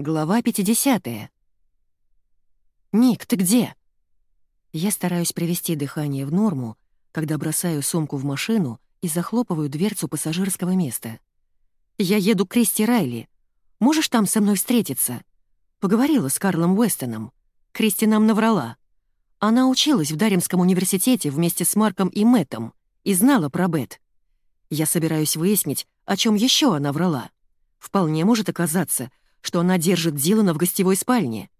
Глава 50. «Ник, ты где?» Я стараюсь привести дыхание в норму, когда бросаю сумку в машину и захлопываю дверцу пассажирского места. «Я еду к Кристи Райли. Можешь там со мной встретиться?» Поговорила с Карлом Уэстоном. Кристи нам наврала. Она училась в Даремском университете вместе с Марком и Мэттом и знала про Бет. Я собираюсь выяснить, о чем еще она врала. Вполне может оказаться, что она держит Дилана в гостевой спальне.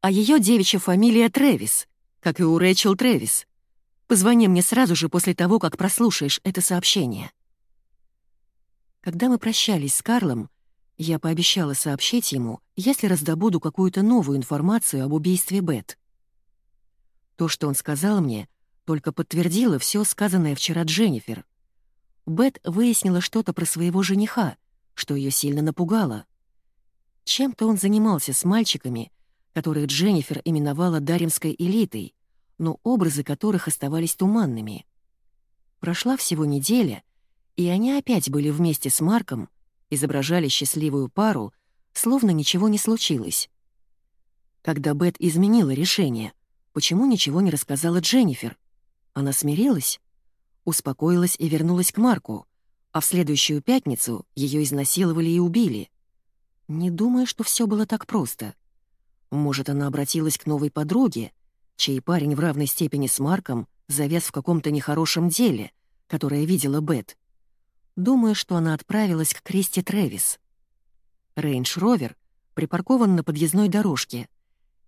А ее девичья фамилия Трэвис, как и у Рэйчел Трэвис. Позвони мне сразу же после того, как прослушаешь это сообщение. Когда мы прощались с Карлом, я пообещала сообщить ему, если раздобуду какую-то новую информацию об убийстве Бет. То, что он сказал мне, только подтвердило все сказанное вчера Дженнифер. Бет выяснила что-то про своего жениха, что ее сильно напугало. Чем-то он занимался с мальчиками, которых Дженнифер именовала даремской элитой, но образы которых оставались туманными. Прошла всего неделя, и они опять были вместе с Марком, изображали счастливую пару, словно ничего не случилось. Когда Бет изменила решение, почему ничего не рассказала Дженнифер? Она смирилась? Успокоилась и вернулась к Марку, а в следующую пятницу ее изнасиловали и убили. Не думаю, что все было так просто. Может, она обратилась к новой подруге, чей парень в равной степени с Марком завяз в каком-то нехорошем деле, которое видела Бет. Думаю, что она отправилась к Кристи Трэвис. Рейндж-ровер припаркован на подъездной дорожке,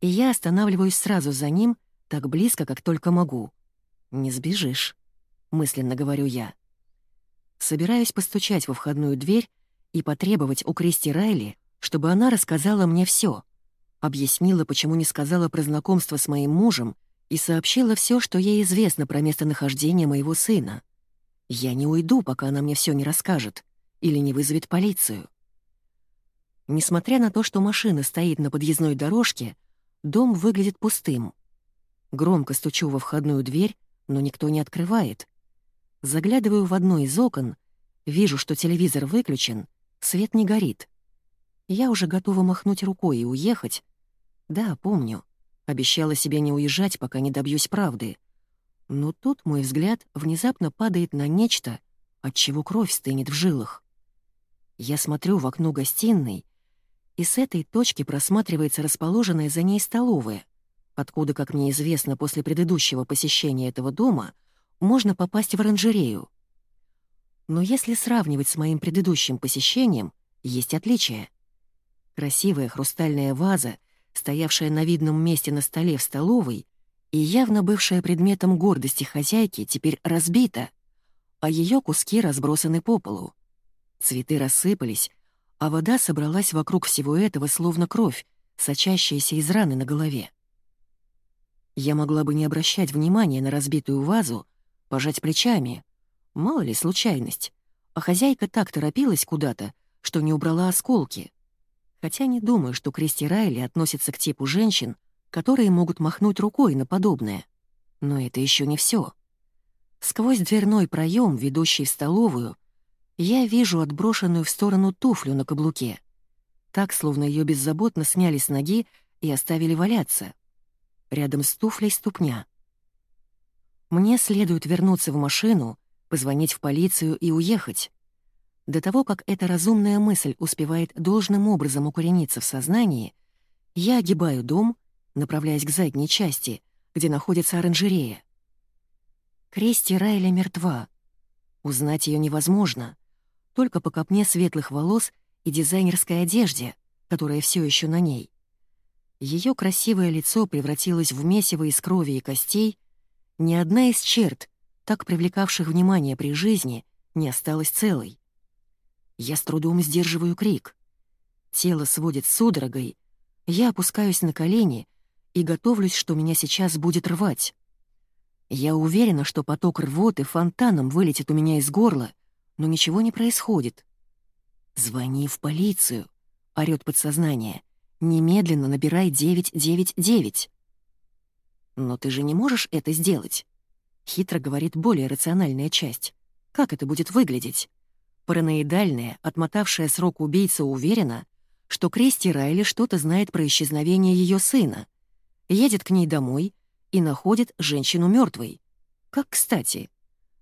и я останавливаюсь сразу за ним, так близко, как только могу. «Не сбежишь», — мысленно говорю я. Собираюсь постучать во входную дверь и потребовать у Кристи Райли, чтобы она рассказала мне все, объяснила, почему не сказала про знакомство с моим мужем и сообщила все, что ей известно про местонахождение моего сына. Я не уйду, пока она мне все не расскажет или не вызовет полицию. Несмотря на то, что машина стоит на подъездной дорожке, дом выглядит пустым. Громко стучу во входную дверь, но никто не открывает. Заглядываю в одно из окон, вижу, что телевизор выключен, свет не горит. Я уже готова махнуть рукой и уехать. Да, помню. Обещала себе не уезжать, пока не добьюсь правды. Но тут мой взгляд внезапно падает на нечто, от чего кровь стынет в жилах. Я смотрю в окно гостиной, и с этой точки просматривается расположенная за ней столовая, откуда, как мне известно после предыдущего посещения этого дома, можно попасть в оранжерею. Но если сравнивать с моим предыдущим посещением, есть отличия. Красивая хрустальная ваза, стоявшая на видном месте на столе в столовой и явно бывшая предметом гордости хозяйки, теперь разбита, а ее куски разбросаны по полу. Цветы рассыпались, а вода собралась вокруг всего этого, словно кровь, сочащаяся из раны на голове. Я могла бы не обращать внимания на разбитую вазу, пожать плечами. Мало ли случайность. А хозяйка так торопилась куда-то, что не убрала осколки. Хотя не думаю, что Кристи Райли относится к типу женщин, которые могут махнуть рукой на подобное. Но это еще не все. Сквозь дверной проем, ведущий в столовую, я вижу отброшенную в сторону туфлю на каблуке. Так, словно ее беззаботно сняли с ноги и оставили валяться. Рядом с туфлей ступня. Мне следует вернуться в машину, позвонить в полицию и уехать. До того, как эта разумная мысль успевает должным образом укорениться в сознании, я огибаю дом, направляясь к задней части, где находится оранжерея. Кристи Райли мертва. Узнать ее невозможно, только по копне светлых волос и дизайнерской одежде, которая все еще на ней. Ее красивое лицо превратилось в месиво из крови и костей, ни одна из черт, так привлекавших внимание при жизни, не осталась целой. Я с трудом сдерживаю крик. Тело сводит судорогой. Я опускаюсь на колени и готовлюсь, что меня сейчас будет рвать. Я уверена, что поток рвоты фонтаном вылетит у меня из горла, но ничего не происходит. «Звони в полицию», — орёт подсознание. «Немедленно набирай 999». «Но ты же не можешь это сделать», — хитро говорит более рациональная часть. «Как это будет выглядеть?» Параноидальная, отмотавшая срок убийца уверена, что Кристи Райли что-то знает про исчезновение ее сына, едет к ней домой и находит женщину мертвой. Как кстати.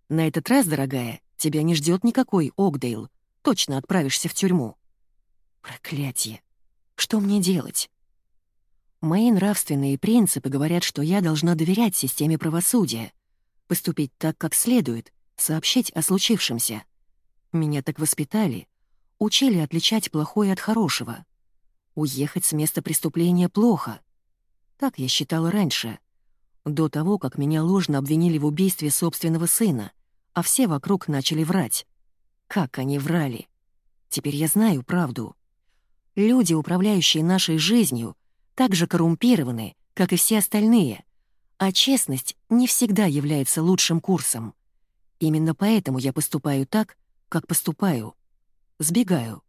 На этот раз, дорогая, тебя не ждет никакой Огдейл. Точно отправишься в тюрьму. Проклятие. Что мне делать? Мои нравственные принципы говорят, что я должна доверять системе правосудия, поступить так, как следует, сообщить о случившемся. Меня так воспитали, учили отличать плохое от хорошего. Уехать с места преступления плохо. Так я считала раньше, до того, как меня ложно обвинили в убийстве собственного сына, а все вокруг начали врать. Как они врали? Теперь я знаю правду. Люди, управляющие нашей жизнью, так же коррумпированы, как и все остальные, а честность не всегда является лучшим курсом. Именно поэтому я поступаю так, как поступаю. Сбегаю.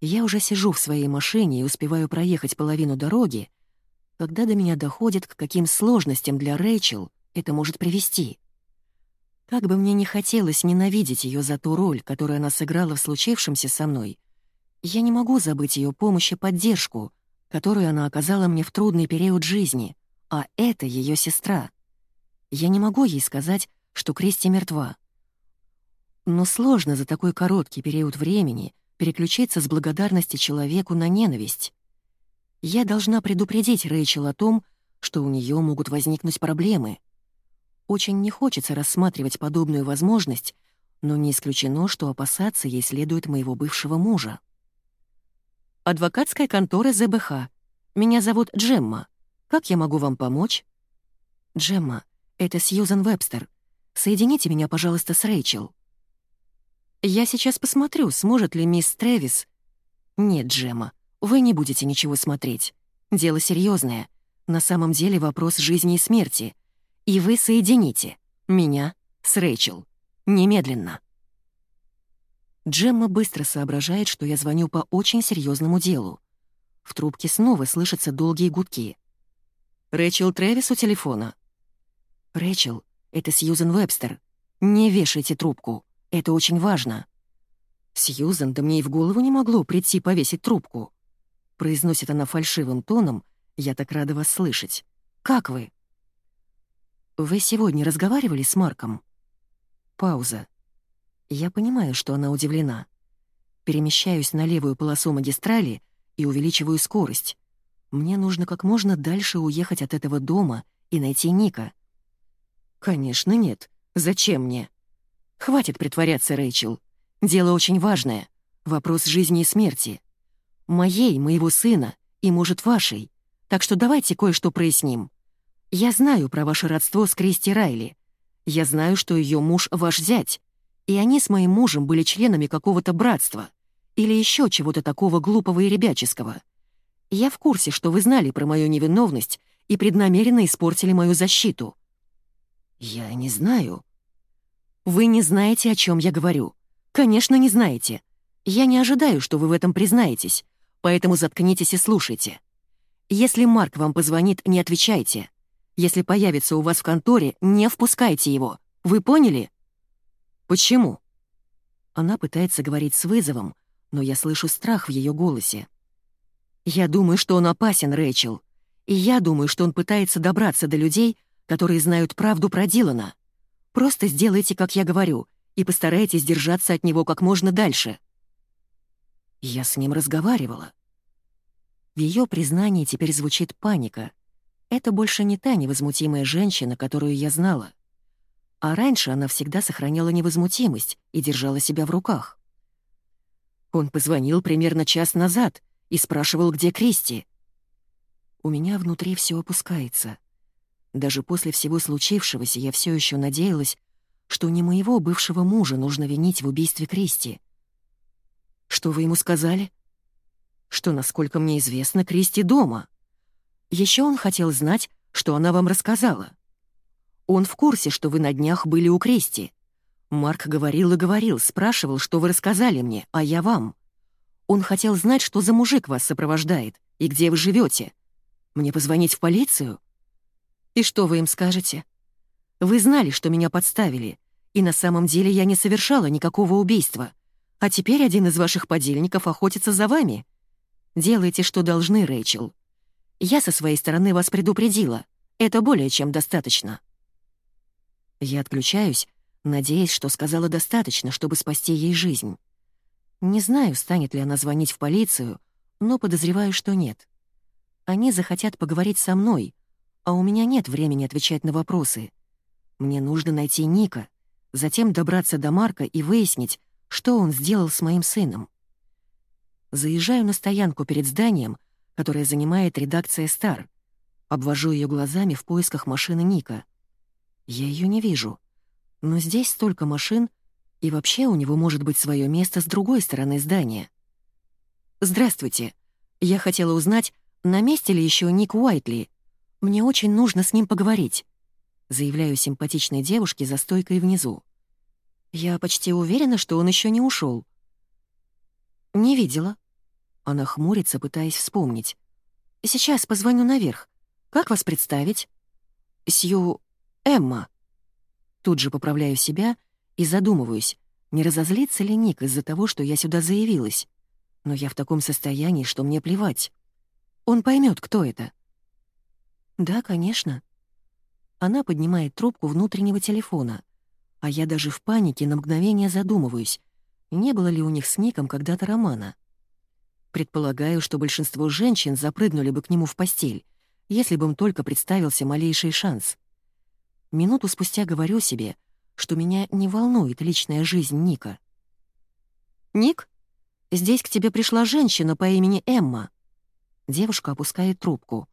Я уже сижу в своей машине и успеваю проехать половину дороги, когда до меня доходит, к каким сложностям для Рэйчел это может привести. Как бы мне не хотелось ненавидеть ее за ту роль, которую она сыграла в случившемся со мной, я не могу забыть ее помощь и поддержку, которую она оказала мне в трудный период жизни, а это ее сестра. Я не могу ей сказать, что Кристи мертва. Но сложно за такой короткий период времени переключиться с благодарности человеку на ненависть. Я должна предупредить Рэйчел о том, что у нее могут возникнуть проблемы. Очень не хочется рассматривать подобную возможность, но не исключено, что опасаться ей следует моего бывшего мужа. «Адвокатская контора ЗБХ. Меня зовут Джемма. Как я могу вам помочь?» «Джемма, это Сьюзен Вебстер. Соедините меня, пожалуйста, с Рэйчел». «Я сейчас посмотрю, сможет ли мисс Трэвис...» «Нет, Джемма, вы не будете ничего смотреть. Дело серьезное. На самом деле вопрос жизни и смерти. И вы соедините меня с Рэйчел. Немедленно. Джемма быстро соображает, что я звоню по очень серьезному делу. В трубке снова слышатся долгие гудки. «Рэйчел Трэвис у телефона». «Рэйчел, это Сьюзен Вебстер. Не вешайте трубку. Это очень важно». Сьюзен, да мне и в голову не могло прийти повесить трубку. Произносит она фальшивым тоном, я так рада вас слышать. Как вы? Вы сегодня разговаривали с Марком? Пауза. Я понимаю, что она удивлена. Перемещаюсь на левую полосу магистрали и увеличиваю скорость. Мне нужно как можно дальше уехать от этого дома и найти Ника. Конечно, нет. Зачем мне? Хватит притворяться, Рэйчел. Дело очень важное. Вопрос жизни и смерти. Моей, моего сына и, может, вашей. Так что давайте кое-что проясним. Я знаю про ваше родство с Кристи Райли. Я знаю, что ее муж — ваш зять. И они с моим мужем были членами какого-то братства. Или еще чего-то такого глупого и ребяческого. Я в курсе, что вы знали про мою невиновность и преднамеренно испортили мою защиту. Я не знаю. Вы не знаете, о чем я говорю. Конечно, не знаете. Я не ожидаю, что вы в этом признаетесь поэтому заткнитесь и слушайте. Если Марк вам позвонит, не отвечайте. Если появится у вас в конторе, не впускайте его. Вы поняли? Почему? Она пытается говорить с вызовом, но я слышу страх в ее голосе. Я думаю, что он опасен, Рэйчел. И я думаю, что он пытается добраться до людей, которые знают правду про Дилана. Просто сделайте, как я говорю, и постарайтесь держаться от него как можно дальше. Я с ним разговаривала. В ее признании теперь звучит паника. Это больше не та невозмутимая женщина, которую я знала. А раньше она всегда сохраняла невозмутимость и держала себя в руках. Он позвонил примерно час назад и спрашивал, где Кристи. У меня внутри все опускается. Даже после всего случившегося я все еще надеялась, что не моего бывшего мужа нужно винить в убийстве Кристи. Что вы ему сказали? Что, насколько мне известно, Кристи дома. Еще он хотел знать, что она вам рассказала. Он в курсе, что вы на днях были у Кристи. Марк говорил и говорил, спрашивал, что вы рассказали мне, а я вам. Он хотел знать, что за мужик вас сопровождает и где вы живете. Мне позвонить в полицию? И что вы им скажете? Вы знали, что меня подставили, и на самом деле я не совершала никакого убийства. А теперь один из ваших подельников охотится за вами. Делайте, что должны, Рэйчел. Я со своей стороны вас предупредила. Это более чем достаточно. Я отключаюсь, надеясь, что сказала достаточно, чтобы спасти ей жизнь. Не знаю, станет ли она звонить в полицию, но подозреваю, что нет. Они захотят поговорить со мной, а у меня нет времени отвечать на вопросы. Мне нужно найти Ника, затем добраться до Марка и выяснить, что он сделал с моим сыном. Заезжаю на стоянку перед зданием, которое занимает редакция «Стар». Обвожу ее глазами в поисках машины Ника. Я ее не вижу. Но здесь столько машин, и вообще у него может быть свое место с другой стороны здания. «Здравствуйте. Я хотела узнать, на месте ли еще Ник Уайтли? Мне очень нужно с ним поговорить», — заявляю симпатичной девушке за стойкой внизу. «Я почти уверена, что он еще не ушел. «Не видела». Она хмурится, пытаясь вспомнить. «Сейчас позвоню наверх. Как вас представить?» «Сью... Эмма». Тут же поправляю себя и задумываюсь, не разозлится ли Ник из-за того, что я сюда заявилась. Но я в таком состоянии, что мне плевать. Он поймет, кто это. Да, конечно. Она поднимает трубку внутреннего телефона, а я даже в панике на мгновение задумываюсь, не было ли у них с Ником когда-то романа. Предполагаю, что большинство женщин запрыгнули бы к нему в постель, если бы им только представился малейший шанс. Минуту спустя говорю себе, что меня не волнует личная жизнь Ника. «Ник, здесь к тебе пришла женщина по имени Эмма», Девушка опускает трубку.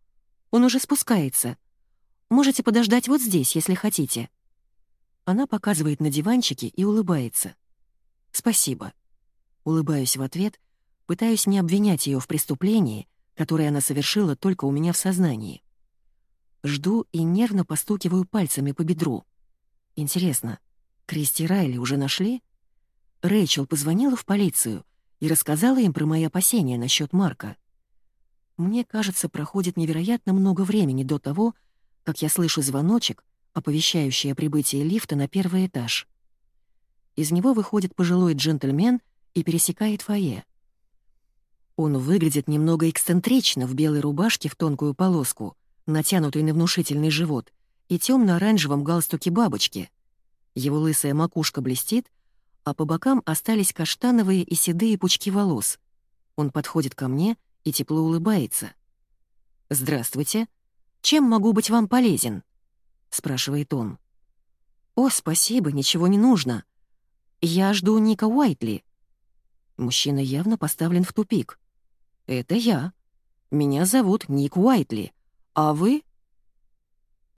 Он уже спускается. Можете подождать вот здесь, если хотите. Она показывает на диванчике и улыбается. Спасибо. Улыбаюсь в ответ, пытаюсь не обвинять ее в преступлении, которое она совершила только у меня в сознании. Жду и нервно постукиваю пальцами по бедру. Интересно, Кристи Райли уже нашли? Рэйчел позвонила в полицию и рассказала им про мои опасения насчет Марка. Мне кажется, проходит невероятно много времени до того, как я слышу звоночек, оповещающий о прибытии лифта на первый этаж. Из него выходит пожилой джентльмен и пересекает фойе. Он выглядит немного эксцентрично в белой рубашке в тонкую полоску, натянутой на внушительный живот, и темно-оранжевом галстуке бабочки. Его лысая макушка блестит, а по бокам остались каштановые и седые пучки волос. Он подходит ко мне — и тепло улыбается. «Здравствуйте. Чем могу быть вам полезен?» — спрашивает он. «О, спасибо, ничего не нужно. Я жду Ника Уайтли». Мужчина явно поставлен в тупик. «Это я. Меня зовут Ник Уайтли. А вы